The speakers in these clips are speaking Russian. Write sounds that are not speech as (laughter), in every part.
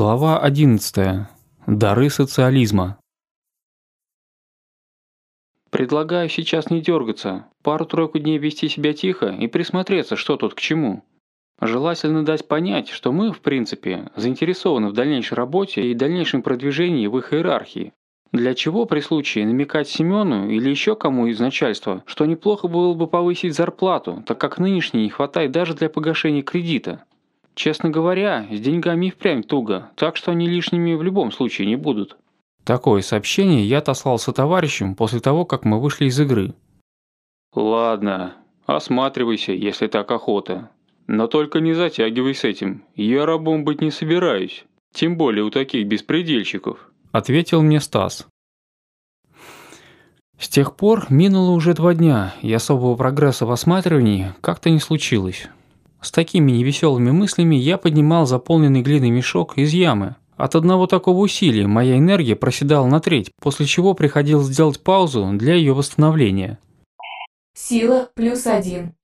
Глава 11. Дары социализма. Предлагаю сейчас не дергаться, пару-тройку дней вести себя тихо и присмотреться, что тут к чему. Желательно дать понять, что мы, в принципе, заинтересованы в дальнейшей работе и дальнейшем продвижении в их иерархии. Для чего при случае намекать Семену или еще кому из начальства, что неплохо было бы повысить зарплату, так как нынешней не хватает даже для погашения кредита? Честно говоря, с деньгами и впрямь туго, так что они лишними в любом случае не будут. Такое сообщение я отослал со товарищем после того, как мы вышли из игры. Ладно, осматривайся, если так охота. Но только не затягивай с этим, я рабом быть не собираюсь, тем более у таких беспредельщиков. Ответил мне Стас. С тех пор минуло уже два дня, и особого прогресса в осматривании как-то не случилось. С такими невеселыми мыслями я поднимал заполненный глиной мешок из ямы. От одного такого усилия моя энергия проседала на треть, после чего приходилось сделать паузу для ее восстановления. Сила плюс один.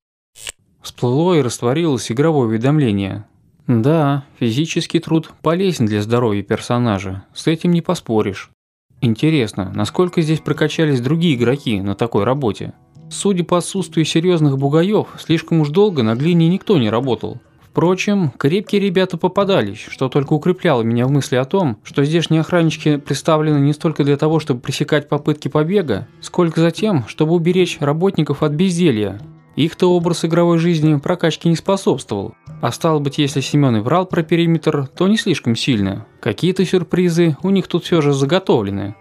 Всплыло и растворилось игровое уведомление. Да, физический труд полезен для здоровья персонажа, с этим не поспоришь. Интересно, насколько здесь прокачались другие игроки на такой работе? Судя по отсутствию серьезных бугаев, слишком уж долго на глине никто не работал. Впрочем, крепкие ребята попадались, что только укрепляло меня в мысли о том, что здешние охраннички представлены не столько для того, чтобы пресекать попытки побега, сколько за тем, чтобы уберечь работников от безделья. Их-то образ игровой жизни прокачки не способствовал, а стало быть, если Семен и врал про периметр, то не слишком сильно. Какие-то сюрпризы у них тут все же заготовлены.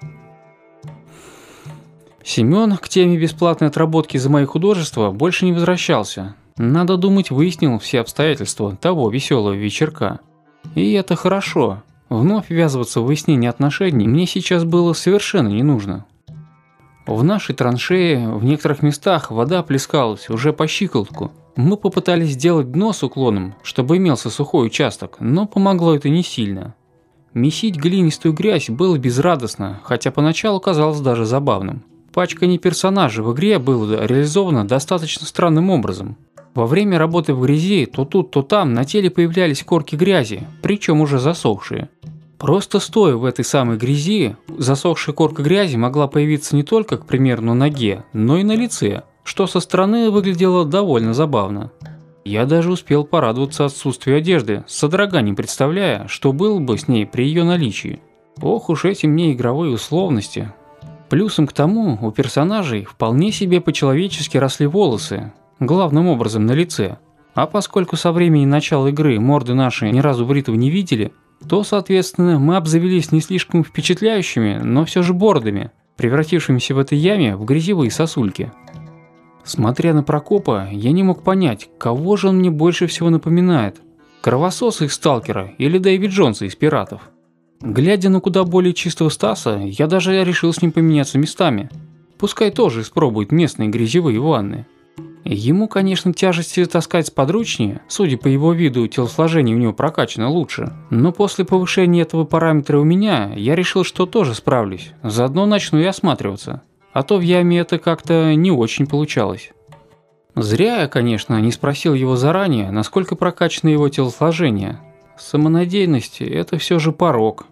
Семён к теме бесплатной отработки за мои художества больше не возвращался. Надо думать, выяснил все обстоятельства того веселого вечерка. И это хорошо. Вновь ввязываться в выяснение отношений мне сейчас было совершенно не нужно. В нашей траншее в некоторых местах вода плескалась уже по щиколотку. Мы попытались сделать дно с уклоном, чтобы имелся сухой участок, но помогло это не сильно. Месить глинистую грязь было безрадостно, хотя поначалу казалось даже забавным. Пачкание персонажей в игре было реализовано достаточно странным образом. Во время работы в грязи то тут, то там на теле появлялись корки грязи, причем уже засохшие. Просто стоя в этой самой грязи, засохшая корка грязи могла появиться не только, к примеру, на ноге, но и на лице, что со стороны выглядело довольно забавно. Я даже успел порадоваться отсутствию одежды, с содроганием представляя, что было бы с ней при ее наличии. Ох уж эти мне игровые условности, Плюсом к тому, у персонажей вполне себе по-человечески росли волосы, главным образом на лице. А поскольку со времени начала игры морды наши ни разу бритвы не видели, то, соответственно, мы обзавелись не слишком впечатляющими, но все же бордами, превратившимися в этой яме в грязевые сосульки. Смотря на Прокопа, я не мог понять, кого же он мне больше всего напоминает. Кровососа из Сталкера или Дэвид Джонса из Пиратов. Глядя на куда более чистого Стаса, я даже решил с ним поменяться местами. Пускай тоже испробует местные грязевые ванны. Ему, конечно, тяжести таскать подручнее, судя по его виду, телосложение у него прокачано лучше. Но после повышения этого параметра у меня, я решил, что тоже справлюсь. Заодно начну и осматриваться. А то в яме это как-то не очень получалось. Зря я, конечно, не спросил его заранее, насколько прокачано его телосложение, самонадеянности – это все же порог.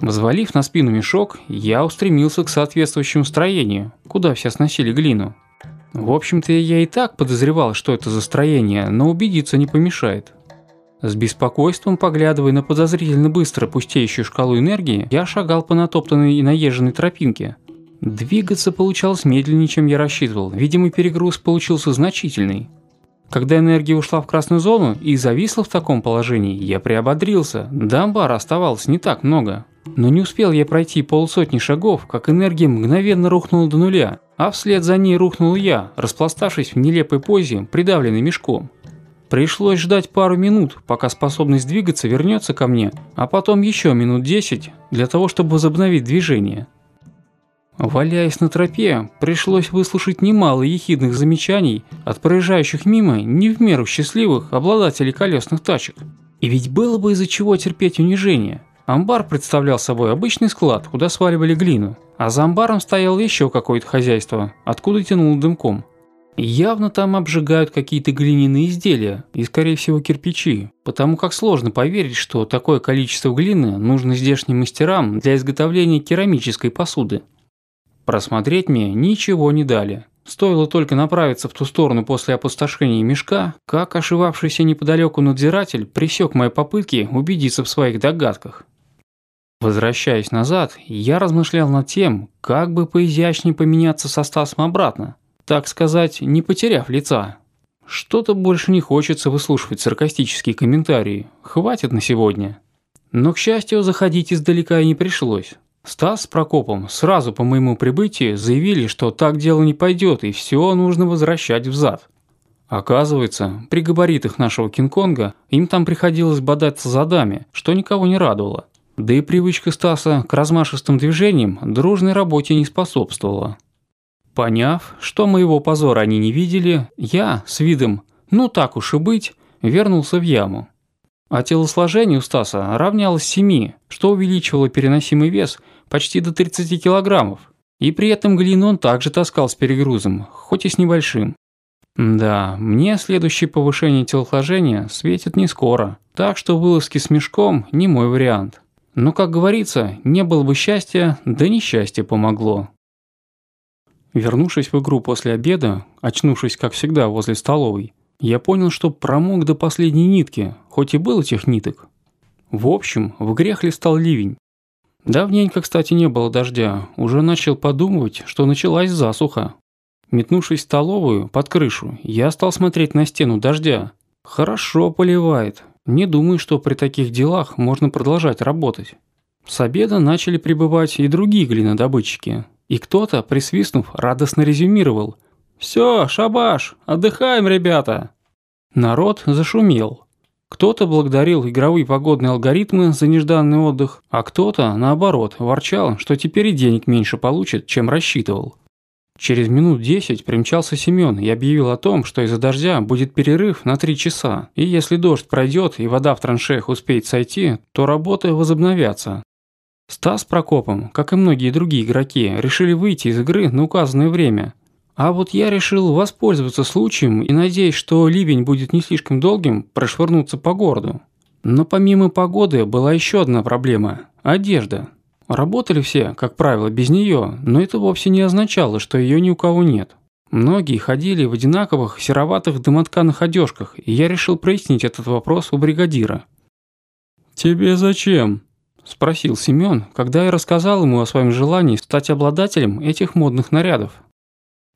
Взвалив на спину мешок, я устремился к соответствующему строению, куда все сносили глину. В общем-то, я и так подозревал, что это за строение, но убедиться не помешает. С беспокойством, поглядывая на подозрительно быстро пустеющую шкалу энергии, я шагал по натоптанной и наезженной тропинке. Двигаться получалось медленнее, чем я рассчитывал, видимо перегруз получился значительный. Когда энергия ушла в красную зону и зависла в таком положении, я приободрился. До амбара оставалось не так много. Но не успел я пройти полсотни шагов, как энергия мгновенно рухнула до нуля, а вслед за ней рухнул я, распластавшись в нелепой позе, придавленный мешком. Пришлось ждать пару минут, пока способность двигаться вернется ко мне, а потом еще минут 10 для того, чтобы возобновить движение. Валяясь на тропе, пришлось выслушать немало ехидных замечаний от проезжающих мимо не в меру счастливых обладателей колесных тачек. И ведь было бы из-за чего терпеть унижение. Амбар представлял собой обычный склад, куда сваливали глину, а за амбаром стояло еще какое-то хозяйство, откуда тянуло дымком. Явно там обжигают какие-то глиняные изделия и, скорее всего, кирпичи, потому как сложно поверить, что такое количество глины нужно здешним мастерам для изготовления керамической посуды. Просмотреть мне ничего не дали. Стоило только направиться в ту сторону после опустошения мешка, как ошивавшийся неподалеку надзиратель пресек мои попытки убедиться в своих догадках. Возвращаясь назад, я размышлял над тем, как бы поизящнее поменяться со Стасом обратно, так сказать, не потеряв лица. Что-то больше не хочется выслушивать саркастические комментарии, хватит на сегодня. Но, к счастью, заходить издалека и не пришлось. Стас с Прокопом сразу по моему прибытии заявили, что так дело не пойдет и все нужно возвращать взад. Оказывается, при габаритах нашего Кинг-Конга им там приходилось бодаться задами, что никого не радовало. Да и привычка Стаса к размашистым движениям дружной работе не способствовала. Поняв, что моего позора они не видели, я с видом «ну так уж и быть» вернулся в яму. А телосложение у Стаса равнялось 7, что увеличивало переносимый вес – почти до 30 килограммов. И при этом глину он также таскал с перегрузом, хоть и с небольшим. Да, мне следующее повышение телосложения светит не скоро, так что вылазки с мешком не мой вариант. Но, как говорится, не было бы счастья, да несчастье помогло. Вернувшись в игру после обеда, очнувшись, как всегда, возле столовой, я понял, что промок до последней нитки, хоть и было тех ниток. В общем, в игре листал ливень, Давненько, кстати, не было дождя. Уже начал подумывать, что началась засуха. Метнувшись в столовую, под крышу, я стал смотреть на стену дождя. Хорошо поливает. Не думаю, что при таких делах можно продолжать работать. С обеда начали прибывать и другие глинодобытчики. И кто-то, присвистнув, радостно резюмировал. «Всё, шабаш, отдыхаем, ребята!» Народ зашумел. Кто-то благодарил игровые погодные алгоритмы за нежданный отдых, а кто-то, наоборот, ворчал, что теперь и денег меньше получит, чем рассчитывал. Через минут десять примчался Семён и объявил о том, что из-за дождя будет перерыв на три часа, и если дождь пройдет и вода в траншеях успеет сойти, то работы возобновятся. Стас с Прокопом, как и многие другие игроки, решили выйти из игры на указанное время – а вот я решил воспользоваться случаем и надеясь, что ливень будет не слишком долгим, прошвырнуться по городу. Но помимо погоды была еще одна проблема – одежда. Работали все, как правило, без нее, но это вовсе не означало, что ее ни у кого нет. Многие ходили в одинаковых сероватых домотканых одежках, и я решил прояснить этот вопрос у бригадира. «Тебе зачем?» – спросил Семен, когда я рассказал ему о своем желании стать обладателем этих модных нарядов.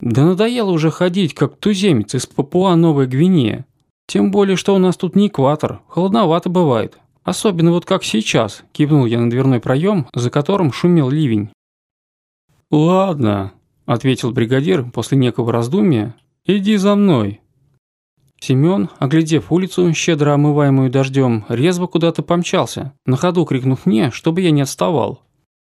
Да надоело уже ходить, как туземец из Папуа-Новой Гвинеи. Тем более, что у нас тут не экватор, холодновато бывает. Особенно вот как сейчас, кивнул я на дверной проем, за которым шумел ливень. «Ладно», – ответил бригадир после некого раздумия, – «иди за мной». Семен, оглядев улицу, щедро омываемую дождем, резво куда-то помчался, на ходу крикнув мне, чтобы я не отставал.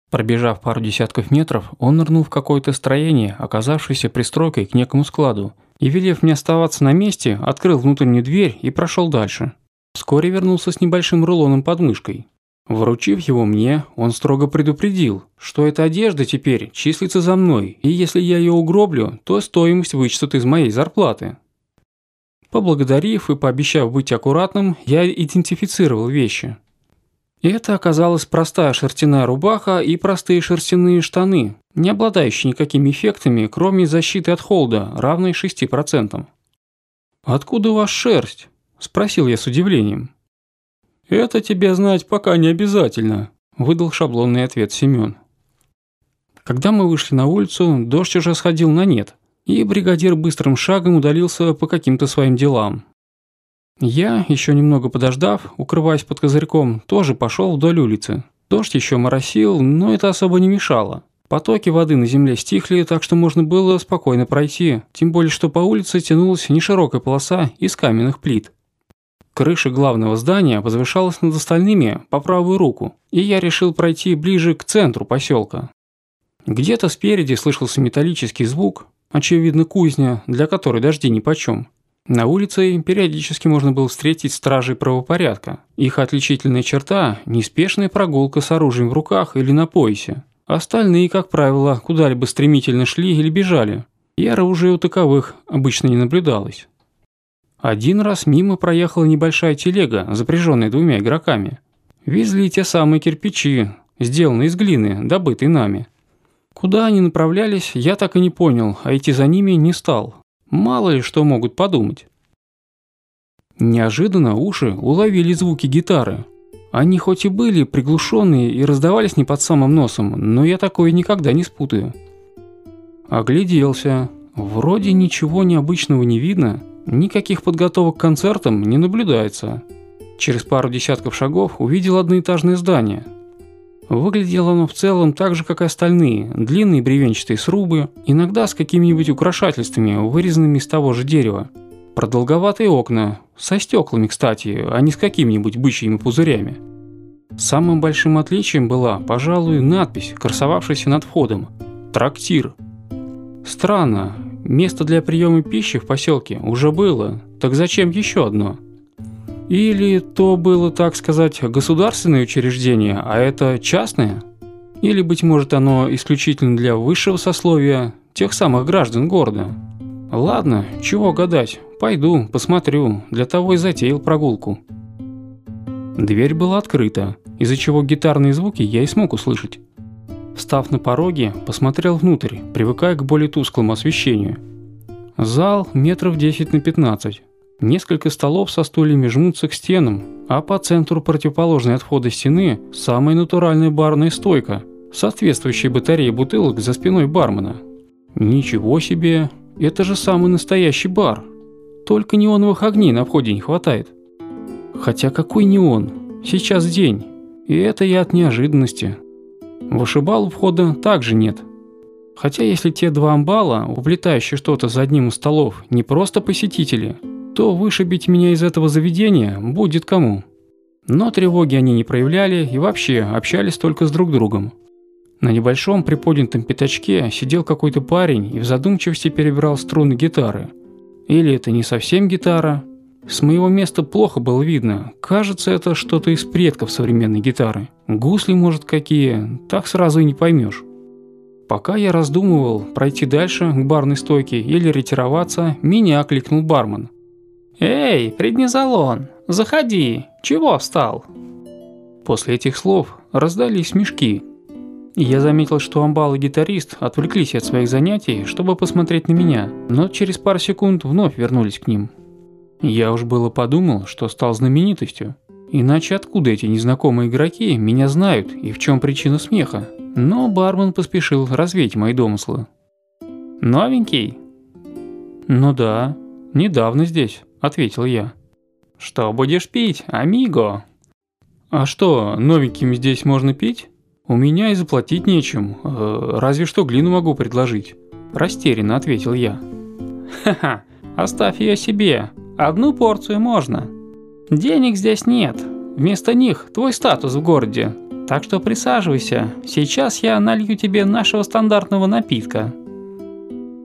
Пробежав пару десятков метров, он нырнул в какое-то строение, оказавшееся пристройкой к некому складу, и, велев мне оставаться на месте, открыл внутреннюю дверь и прошел дальше. Вскоре вернулся с небольшим рулоном под мышкой. Вручив его мне, он строго предупредил, что эта одежда теперь числится за мной, и если я ее угроблю, то стоимость вычтут из моей зарплаты. Поблагодарив и пообещав быть аккуратным, я идентифицировал вещи. И это оказалась простая шерстяная рубаха и простые шерстяные штаны, не обладающие никакими эффектами, кроме защиты от холода, равной 6%. «Откуда у вас шерсть?» – спросил я с удивлением. «Это тебе знать пока не обязательно», – выдал шаблонный ответ Семён. Когда мы вышли на улицу, дождь уже сходил на нет, и бригадир быстрым шагом удалился по каким-то своим делам. Я, еще немного подождав, укрываясь под козырьком, тоже пошел вдоль улицы. Дождь еще моросил, но это особо не мешало. Потоки воды на земле стихли, так что можно было спокойно пройти, тем более что по улице тянулась неширокая полоса из каменных плит. Крыша главного здания возвышалась над остальными по правую руку, и я решил пройти ближе к центру поселка. Где-то спереди слышался металлический звук, очевидно кузня, для которой дожди нипочем. На улице периодически можно было встретить стражей правопорядка. Их отличительная черта – неспешная прогулка с оружием в руках или на поясе. Остальные, как правило, куда-либо стремительно шли или бежали, и оружия у таковых обычно не наблюдалось. Один раз мимо проехала небольшая телега, запряженная двумя игроками. Везли те самые кирпичи, сделанные из глины, добытые нами. Куда они направлялись, я так и не понял, а идти за ними не стал, Мало ли что могут подумать. Неожиданно уши уловили звуки гитары. Они хоть и были приглушенные и раздавались не под самым носом, но я такое никогда не спутаю. Огляделся. Вроде ничего необычного не видно, никаких подготовок к концертам не наблюдается. Через пару десятков шагов увидел одноэтажное здание – Выглядело оно в целом так же, как и остальные, длинные бревенчатые срубы, иногда с какими-нибудь украшательствами, вырезанными из того же дерева. Продолговатые окна, со стеклами, кстати, а не с какими-нибудь бычьими пузырями. Самым большим отличием была, пожалуй, надпись, красовавшаяся над входом – «Трактир». Странно, место для приема пищи в поселке уже было, так зачем еще одно – или то было, так сказать, государственное учреждение, а это частное? Или, быть может, оно исключительно для высшего сословия, тех самых граждан города? Ладно, чего гадать, пойду, посмотрю, для того и затеял прогулку. Дверь была открыта, из-за чего гитарные звуки я и смог услышать. Встав на пороге, посмотрел внутрь, привыкая к более тусклому освещению. Зал метров 10 на 15, Несколько столов со стульями жмутся к стенам, а по центру противоположной от входа стены – самая натуральная барная стойка, соответствующая батарея бутылок за спиной бармена. Ничего себе, это же самый настоящий бар. Только неоновых огней на входе не хватает. Хотя какой неон? Сейчас день. И это я от неожиданности. Вышибал у входа также нет. Хотя если те два амбала, уплетающие что-то за одним из столов, не просто посетители – то вышибить меня из этого заведения будет кому. Но тревоги они не проявляли и вообще общались только с друг другом. На небольшом приподнятом пятачке сидел какой-то парень и в задумчивости перебирал струны гитары. Или это не совсем гитара? С моего места плохо было видно. Кажется, это что-то из предков современной гитары. Гусли, может, какие, так сразу и не поймешь. Пока я раздумывал, пройти дальше к барной стойке или ретироваться, меня окликнул бармен. «Эй, преднизолон, заходи, чего встал?» После этих слов раздались смешки. Я заметил, что амбал и гитарист отвлеклись от своих занятий, чтобы посмотреть на меня, но через пару секунд вновь вернулись к ним. Я уж было подумал, что стал знаменитостью. Иначе откуда эти незнакомые игроки меня знают и в чем причина смеха? Но бармен поспешил развеять мои домыслы. «Новенький?» «Ну да, недавно здесь». — ответил я. «Что будешь пить, амиго?» «А что, новеньким здесь можно пить? У меня и заплатить нечем, э, разве что глину могу предложить», – растерянно ответил я. «Ха-ха, оставь ее себе, одну порцию можно. Денег здесь нет, вместо них твой статус в городе, так что присаживайся, сейчас я налью тебе нашего стандартного напитка».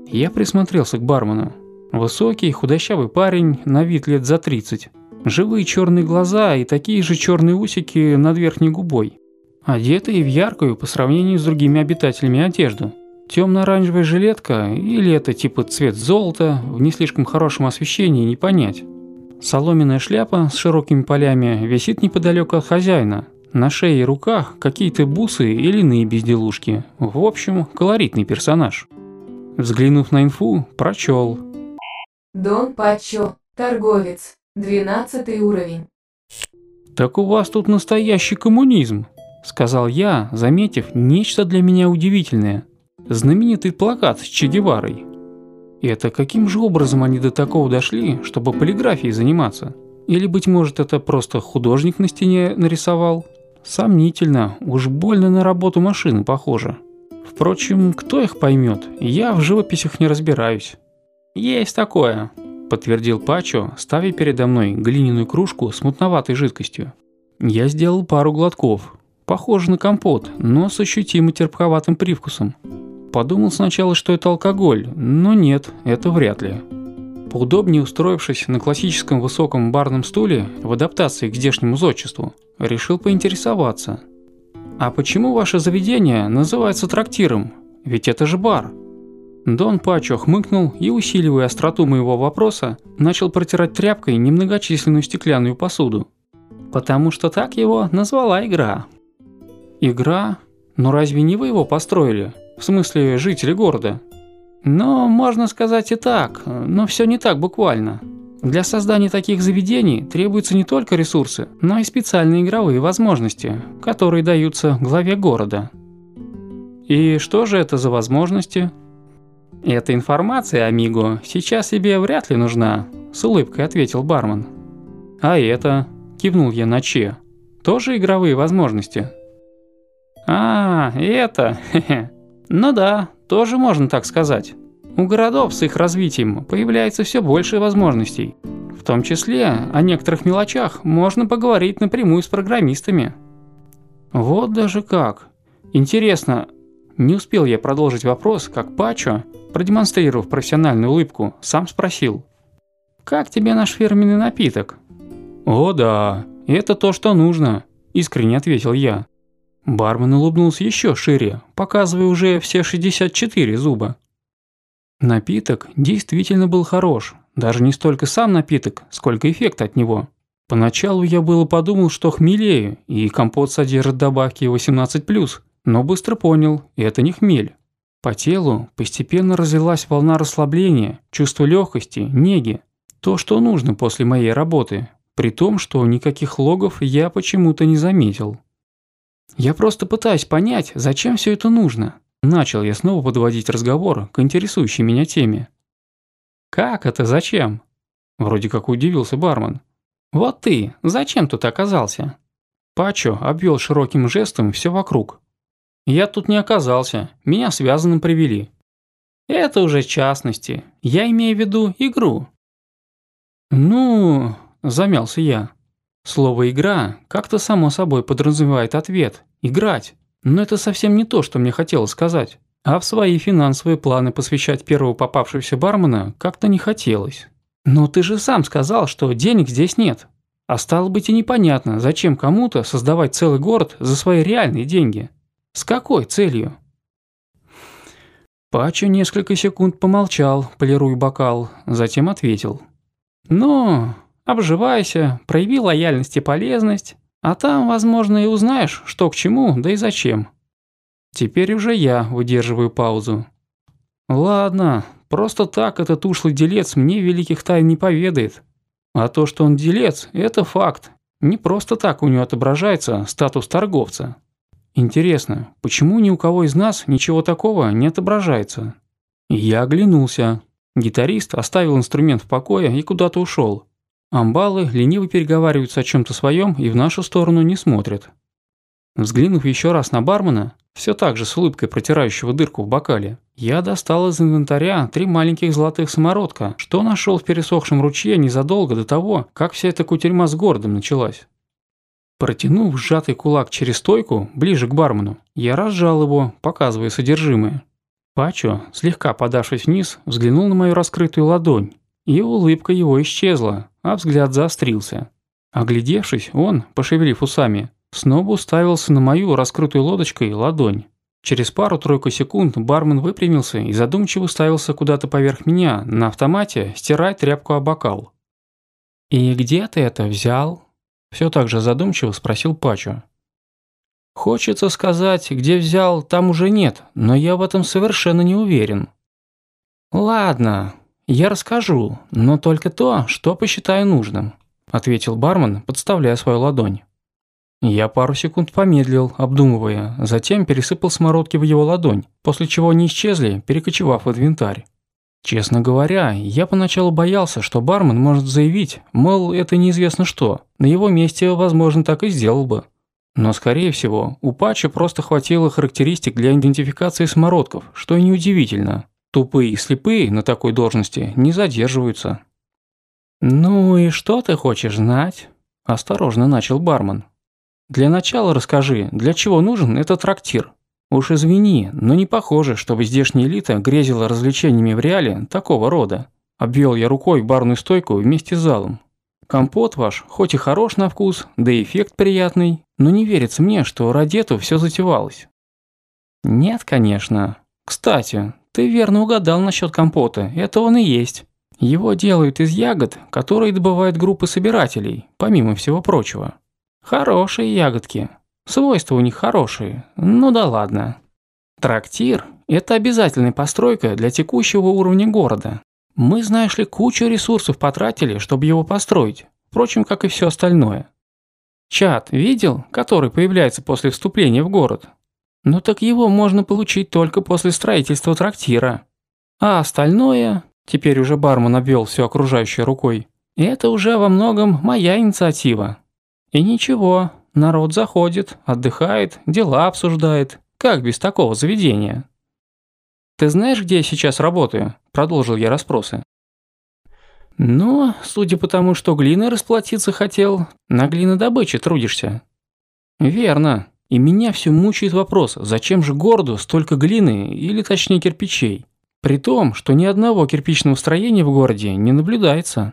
Я присмотрелся к бармену. Высокий, худощавый парень, на вид лет за 30. Живые черные глаза и такие же черные усики над верхней губой. Одетые в яркую по сравнению с другими обитателями одежду. Темно-оранжевая жилетка или это типа цвет золота, в не слишком хорошем освещении не понять. Соломенная шляпа с широкими полями висит неподалеку от хозяина. На шее и руках какие-то бусы или иные безделушки. В общем, колоритный персонаж. Взглянув на инфу, прочел – Дон Пачо, торговец, 12 уровень. «Так у вас тут настоящий коммунизм», – сказал я, заметив нечто для меня удивительное. Знаменитый плакат с Че Геварой. Это каким же образом они до такого дошли, чтобы полиграфией заниматься? Или, быть может, это просто художник на стене нарисовал? Сомнительно, уж больно на работу машины похоже. Впрочем, кто их поймет, я в живописях не разбираюсь. «Есть такое», – подтвердил Пачо, ставя передо мной глиняную кружку с мутноватой жидкостью. Я сделал пару глотков. Похоже на компот, но с ощутимо терпковатым привкусом. Подумал сначала, что это алкоголь, но нет, это вряд ли. Поудобнее устроившись на классическом высоком барном стуле в адаптации к здешнему зодчеству, решил поинтересоваться. «А почему ваше заведение называется трактиром? Ведь это же бар!» Дон Пачо хмыкнул и, усиливая остроту моего вопроса, начал протирать тряпкой немногочисленную стеклянную посуду. Потому что так его назвала игра. Игра? но разве не вы его построили? В смысле, жители города? Но можно сказать и так, но все не так буквально. Для создания таких заведений требуются не только ресурсы, но и специальные игровые возможности, которые даются главе города. И что же это за возможности? «Эта информация, Амиго, сейчас тебе вряд ли нужна», – с улыбкой ответил бармен. «А это?» – кивнул я на Че. «Тоже игровые возможности?» «А, это? Хе. (laughs) ну да, тоже можно так сказать. У городов с их развитием появляется все больше возможностей. В том числе о некоторых мелочах можно поговорить напрямую с программистами». «Вот даже как. Интересно, не успел я продолжить вопрос, как Пачо, продемонстрировав профессиональную улыбку, сам спросил. «Как тебе наш фирменный напиток?» «О да, это то, что нужно», – искренне ответил я. Бармен улыбнулся еще шире, показывая уже все 64 зуба. Напиток действительно был хорош, даже не столько сам напиток, сколько эффект от него. Поначалу я было подумал, что хмелею, и компот содержит добавки 18+, но быстро понял, это не хмель, по телу постепенно разлилась волна расслабления, чувство легкости, неги. То, что нужно после моей работы, при том, что никаких логов я почему-то не заметил. Я просто пытаюсь понять, зачем все это нужно. Начал я снова подводить разговор к интересующей меня теме. «Как это зачем?» Вроде как удивился бармен. «Вот ты, зачем тут оказался?» Пачо обвел широким жестом все вокруг. Я тут не оказался, меня связанным привели. Это уже частности, я имею в виду игру. Ну, замялся я. Слово «игра» как-то само собой подразумевает ответ «играть». Но это совсем не то, что мне хотелось сказать. А в свои финансовые планы посвящать первого попавшегося бармена как-то не хотелось. Но ты же сам сказал, что денег здесь нет. А стало быть и непонятно, зачем кому-то создавать целый город за свои реальные деньги. С какой целью? Пачо несколько секунд помолчал, полируя бокал, затем ответил. «Ну, обживайся, прояви лояльность и полезность, а там, возможно, и узнаешь, что к чему, да и зачем». Теперь уже я выдерживаю паузу. «Ладно, просто так этот ушлый делец мне великих тайн не поведает. А то, что он делец, это факт. Не просто так у него отображается статус торговца. Интересно, почему ни у кого из нас ничего такого не отображается? Я оглянулся. Гитарист оставил инструмент в покое и куда-то ушел. Амбалы лениво переговариваются о чем то своем и в нашу сторону не смотрят. Взглянув еще раз на бармена, все так же с улыбкой протирающего дырку в бокале, я достал из инвентаря три маленьких золотых самородка, что нашел в пересохшем ручье незадолго до того, как вся эта кутерьма с городом началась. Протянув сжатый кулак через стойку, ближе к бармену, я разжал его, показывая содержимое. Пачо, слегка подавшись вниз, взглянул на мою раскрытую ладонь, и улыбка его исчезла, а взгляд заострился. Оглядевшись, он, пошевелив усами, снова уставился на мою раскрытую лодочкой ладонь. Через пару-тройку секунд бармен выпрямился и задумчиво ставился куда-то поверх меня, на автомате, стирая тряпку о бокал. «И где ты это взял?» Все так же задумчиво спросил Пачо. «Хочется сказать, где взял, там уже нет, но я в этом совершенно не уверен». «Ладно, я расскажу, но только то, что посчитаю нужным», ответил бармен, подставляя свою ладонь. Я пару секунд помедлил, обдумывая, затем пересыпал смородки в его ладонь, после чего они исчезли, перекочевав в инвентарь. Честно говоря, я поначалу боялся, что бармен может заявить, мол, это неизвестно что, на его месте, возможно, так и сделал бы. Но, скорее всего, у Пача просто хватило характеристик для идентификации смородков, что и неудивительно. Тупые и слепые на такой должности не задерживаются. «Ну и что ты хочешь знать?» – осторожно начал бармен. «Для начала расскажи, для чего нужен этот трактир?» Уж извини, но не похоже, чтобы здешняя элита грезила развлечениями в реале такого рода. Обвел я рукой барную стойку вместе с залом. Компот ваш, хоть и хорош на вкус, да и эффект приятный, но не верится мне, что ради этого все затевалось. Нет, конечно. Кстати, ты верно угадал насчет компота, это он и есть. Его делают из ягод, которые добывают группы собирателей, помимо всего прочего. Хорошие ягодки, Свойства у них хорошие, ну да ладно. Трактир – это обязательная постройка для текущего уровня города. Мы, знаешь ли, кучу ресурсов потратили, чтобы его построить, впрочем, как и все остальное. Чат видел, который появляется после вступления в город? Ну так его можно получить только после строительства трактира. А остальное, теперь уже бармен обвел все окружающее рукой, это уже во многом моя инициатива. И ничего, Народ заходит, отдыхает, дела обсуждает. Как без такого заведения? «Ты знаешь, где я сейчас работаю?» – продолжил я расспросы. «Ну, судя по тому, что глиной расплатиться хотел, на глинодобыче трудишься». «Верно. И меня все мучает вопрос, зачем же городу столько глины, или точнее кирпичей? При том, что ни одного кирпичного строения в городе не наблюдается.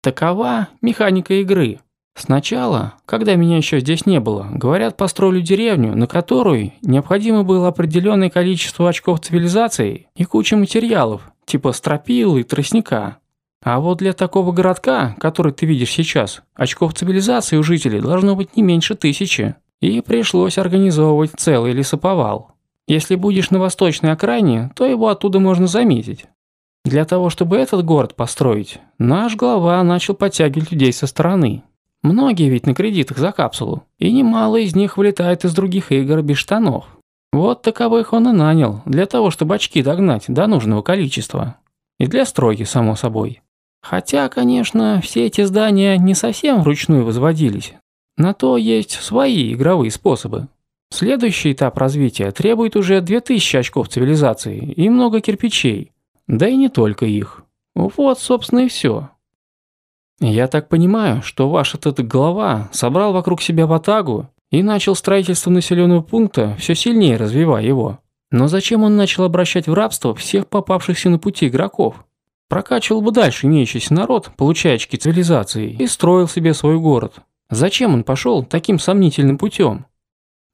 Такова механика игры. Сначала, когда меня еще здесь не было, говорят, построили деревню, на которую необходимо было определенное количество очков цивилизации и куча материалов, типа стропил и тростника. А вот для такого городка, который ты видишь сейчас, очков цивилизации у жителей должно быть не меньше тысячи. И пришлось организовывать целый лесоповал. Если будешь на восточной окраине, то его оттуда можно заметить. Для того, чтобы этот город построить, наш глава начал подтягивать людей со стороны. Многие ведь на кредитах за капсулу, и немало из них вылетает из других игр без штанов. Вот таковых он и нанял, для того, чтобы очки догнать до нужного количества. И для стройки, само собой. Хотя, конечно, все эти здания не совсем вручную возводились. На то есть свои игровые способы. Следующий этап развития требует уже 2000 очков цивилизации и много кирпичей. Да и не только их. Вот, собственно, и все. «Я так понимаю, что ваш этот глава собрал вокруг себя ватагу и начал строительство населенного пункта, все сильнее развивая его. Но зачем он начал обращать в рабство всех попавшихся на пути игроков? Прокачивал бы дальше имеющийся народ, получая очки цивилизации, и строил себе свой город. Зачем он пошел таким сомнительным путем?»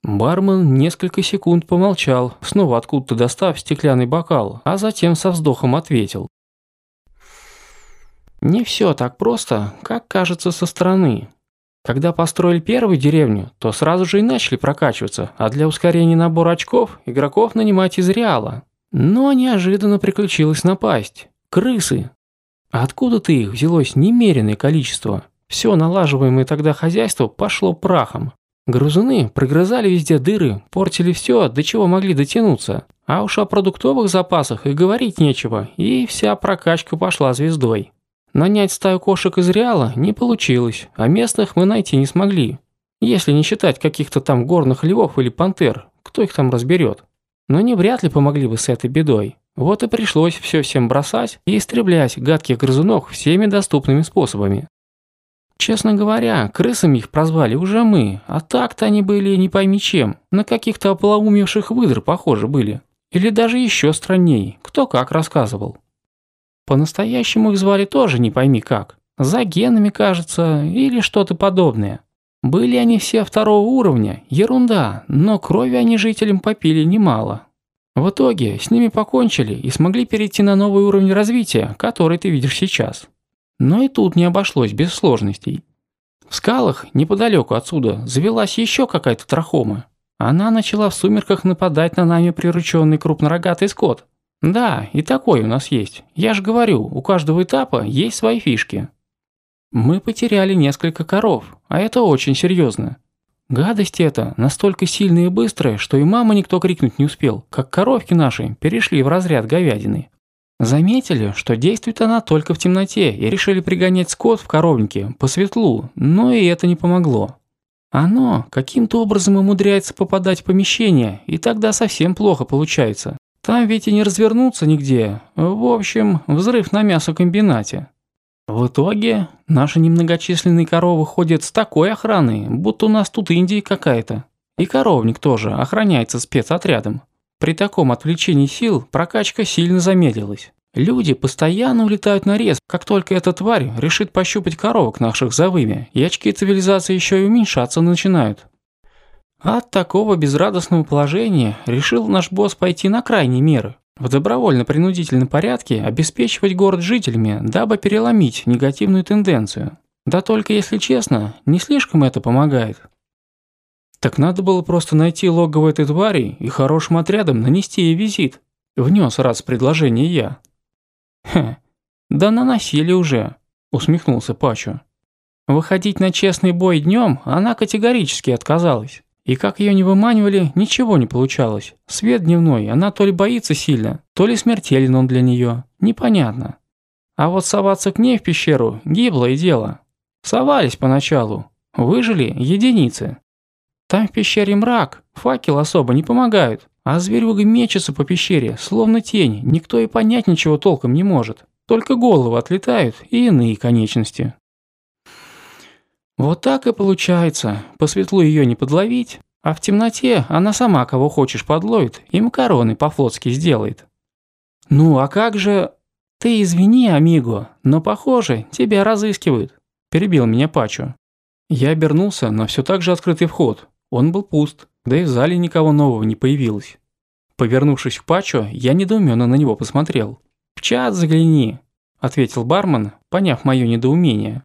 Бармен несколько секунд помолчал, снова откуда-то достав стеклянный бокал, а затем со вздохом ответил. Не все так просто, как кажется со стороны. Когда построили первую деревню, то сразу же и начали прокачиваться, а для ускорения набора очков игроков нанимать из Реала. Но неожиданно приключилась напасть. Крысы. Откуда-то их взялось немереное количество. Все налаживаемое тогда хозяйство пошло прахом. Грузуны прогрызали везде дыры, портили все, до чего могли дотянуться. А уж о продуктовых запасах и говорить нечего, и вся прокачка пошла звездой. Нанять стаю кошек из Реала не получилось, а местных мы найти не смогли. Если не считать каких-то там горных львов или пантер, кто их там разберет? Но не вряд ли помогли бы с этой бедой. Вот и пришлось все всем бросать и истреблять гадких грызунов всеми доступными способами. Честно говоря, крысами их прозвали уже мы, а так-то они были не пойми чем, на каких-то ополоумевших выдр похожи были. Или даже еще странней, кто как рассказывал. По-настоящему их звали тоже не пойми как. За генами, кажется, или что-то подобное. Были они все второго уровня, ерунда, но крови они жителям попили немало. В итоге с ними покончили и смогли перейти на новый уровень развития, который ты видишь сейчас. Но и тут не обошлось без сложностей. В скалах, неподалеку отсюда, завелась еще какая-то трахома. Она начала в сумерках нападать на нами прирученный крупнорогатый скот. Да, и такой у нас есть. Я же говорю, у каждого этапа есть свои фишки. Мы потеряли несколько коров, а это очень серьезно. Гадость эта настолько сильная и быстрая, что и мама никто крикнуть не успел, как коровки наши перешли в разряд говядины. Заметили, что действует она только в темноте и решили пригонять скот в коровнике по светлу, но и это не помогло. Оно каким-то образом умудряется попадать в помещение, и тогда совсем плохо получается. Там ведь и не развернуться нигде. В общем, взрыв на мясокомбинате. В итоге наши немногочисленные коровы ходят с такой охраной, будто у нас тут Индия какая-то. И коровник тоже охраняется спецотрядом. При таком отвлечении сил прокачка сильно замедлилась. Люди постоянно улетают на рез, как только эта тварь решит пощупать коровок наших завыми. и очки цивилизации еще и уменьшаться начинают. От такого безрадостного положения решил наш босс пойти на крайние меры. В добровольно-принудительном порядке обеспечивать город жителями, дабы переломить негативную тенденцию. Да только, если честно, не слишком это помогает. Так надо было просто найти логово этой твари и хорошим отрядом нанести ей визит. Внес раз предложение я. Хе, да наносили уже, усмехнулся Пачо. Выходить на честный бой днем она категорически отказалась. И как ее не выманивали, ничего не получалось. Свет дневной, она то ли боится сильно, то ли смертелен он для нее. Непонятно. А вот соваться к ней в пещеру – гиблое дело. Совались поначалу. Выжили – единицы. Там в пещере мрак, факел особо не помогают. А зверюга мечется по пещере, словно тень, никто и понять ничего толком не может. Только головы отлетают и иные конечности. Вот так и получается. По светлу ее не подловить, а в темноте она сама кого хочешь подловит и макароны по-флотски сделает. Ну а как же... Ты извини, амиго, но похоже, тебя разыскивают. Перебил меня Пачо. Я обернулся на все так же открытый вход. Он был пуст, да и в зале никого нового не появилось. Повернувшись к Пачо, я недоуменно на него посмотрел. «В чат загляни», – ответил бармен, поняв мое недоумение.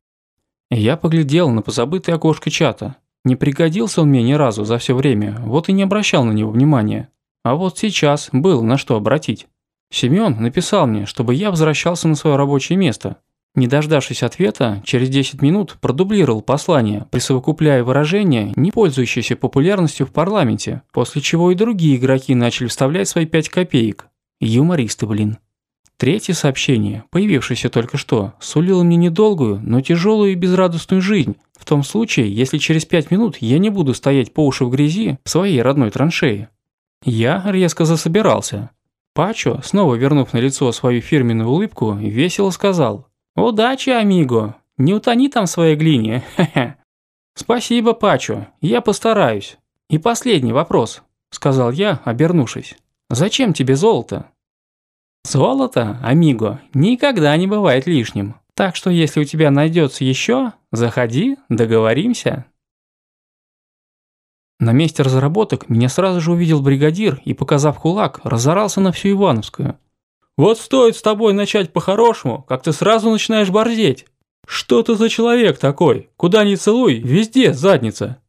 Я поглядел на позабытое окошко чата. Не пригодился он мне ни разу за все время, вот и не обращал на него внимания. А вот сейчас был на что обратить. Семён написал мне, чтобы я возвращался на свое рабочее место. Не дождавшись ответа, через 10 минут продублировал послание, присовокупляя выражение, не пользующееся популярностью в парламенте, после чего и другие игроки начали вставлять свои 5 копеек. Юмористы, блин. Третье сообщение, появившееся только что, сулило мне недолгую, но тяжелую и безрадостную жизнь, в том случае, если через пять минут я не буду стоять по уши в грязи в своей родной траншее. Я резко засобирался. Пачо, снова вернув на лицо свою фирменную улыбку, весело сказал «Удачи, амиго! Не утони там своей глине! (laughs) Хе-хе!» «Спасибо, Пачо, я постараюсь. И последний вопрос», – сказал я, обернувшись. «Зачем тебе золото?» Золото, амиго, никогда не бывает лишним. Так что если у тебя найдется еще, заходи, договоримся. На месте разработок меня сразу же увидел бригадир и, показав кулак, разорался на всю Ивановскую. «Вот стоит с тобой начать по-хорошему, как ты сразу начинаешь борзеть. Что ты за человек такой? Куда ни целуй, везде задница».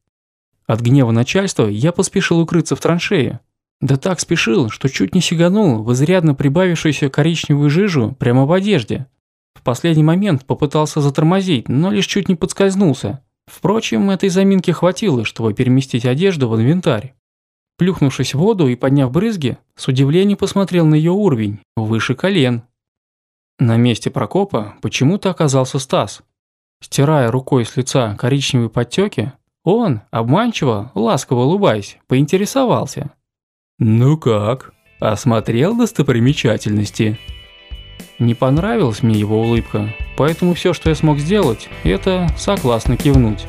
От гнева начальства я поспешил укрыться в траншею. Да так спешил, что чуть не сиганул в изрядно прибавившуюся коричневую жижу прямо в одежде. В последний момент попытался затормозить, но лишь чуть не подскользнулся. Впрочем, этой заминки хватило, чтобы переместить одежду в инвентарь. Плюхнувшись в воду и подняв брызги, с удивлением посмотрел на ее уровень, выше колен. На месте Прокопа почему-то оказался Стас. Стирая рукой с лица коричневые подтеки, он, обманчиво, ласково улыбаясь, поинтересовался – «Ну как? Осмотрел достопримечательности?» Не понравилась мне его улыбка, поэтому все, что я смог сделать, это согласно кивнуть.